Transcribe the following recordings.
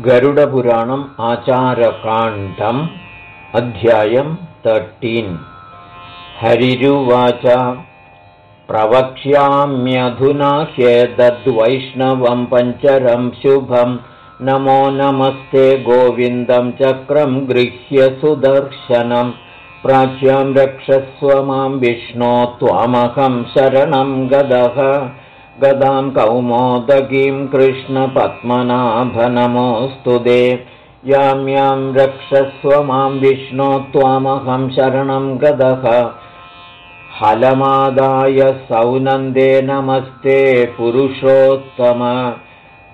गरुडपुराणम् आचारकाण्डम् अध्यायम् तर्टीन् हरिरुवाच प्रवक्ष्याम्यधुना ह्येतद्वैष्णवं पञ्चरं शुभं। नमो नमस्ते गोविन्दं चक्रं गृह्य सुदर्शनं। प्राच्यां रक्षस्व मां विष्णो त्वामहं शरणं गदः गदां कौमोदगीं कृष्णपद्मनाभनमोऽस्तु दे। यां यां रक्षस्व मां विष्णो त्वामहं शरणं गदः। हलमादाय सौनन्दे नमस्ते पुरुषोत्तम।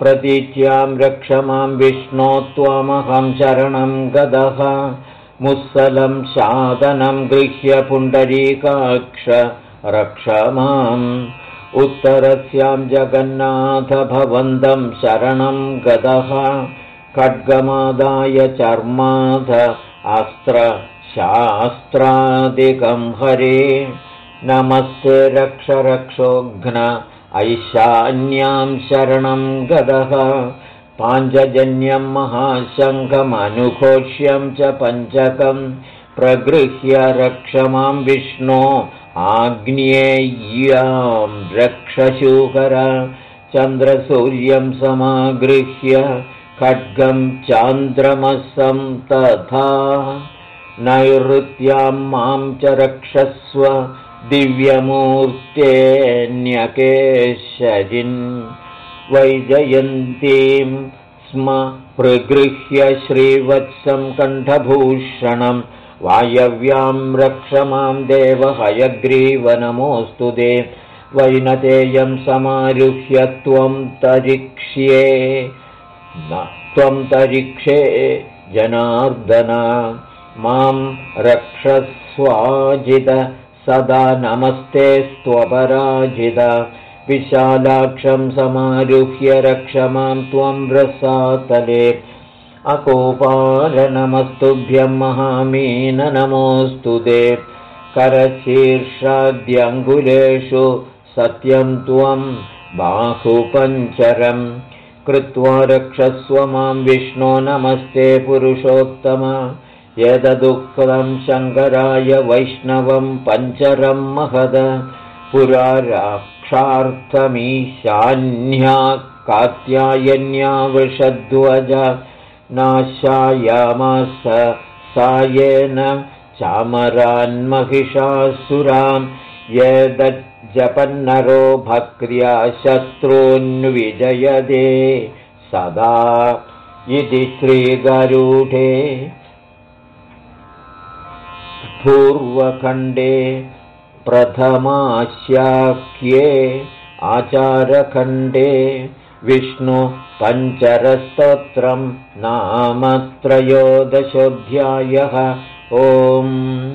प्रतीच्यां रक्ष मां विष्णो त्वामहं शरणं गदः। मुत्सलं शादनं गृह्य पुण्डरीकाक्ष रक्ष माम् उत्तरस्यां जगन्नाथ भवन्तं शरणं गतः खड्गमादाय चर्माध अस्त्रशास्त्रादिकं हरे। नमस्ते रक्ष रक्षोघ्न ऐशान्यां शरणं गतः पाञ्चजन्यं महाशङ्खमनुघोष्यं च पञ्चकं प्रगृह्य रक्ष मां विष्णो आग्नेय्यां रक्षशूकर चन्द्रसूर्यं समागृह्य खड्गं चान्द्रमसं तथा नैऋत्यां मां च रक्षस्व दिव्यमूर्तेऽन्यकेशरिन् वैजयन्तीं स्म प्रगृह्य श्रीवत्सं कण्ठभूषणम् वायव्यां रक्ष देव हयग्रीवनमोऽस्तु दे। वैनतेयं समारुह्य त्वं तरिक्ष्ये। त्वं तरिक्षे जनार्दन। मां रक्षस्वाजिद सदा नमस्ते स्त्वपराजिद विशालाक्षं समारुह्य रक्ष मां त्वं रसातले अकोपालनमस्तुभ्यं महामीन नमोऽस्तु दे करशीर्षाद्यङ्गुलेषु सत्यं त्वं बाहुपञ्चरं कृत्वा रक्षस्व मां विष्णो नमस्ते पुरुषोत्तम। यददुःखं शङ्कराय वैष्णवं पञ्चरं महद। पुरा राक्षार्थमीशान्या कात्यायन्या वृषध्वज नाशायामास सायेन चामरान्महिषासुरां यदज्जपन्नरो भक्र्या शत्रून्विजयदे सदा इति श्रीगरूढे पूर्वखण्डे प्रथमास्याख्ये आचारखण्डे विष्णुपञ्चरस्तोत्रं नाम त्रयोदशोऽध्यायः। ओम्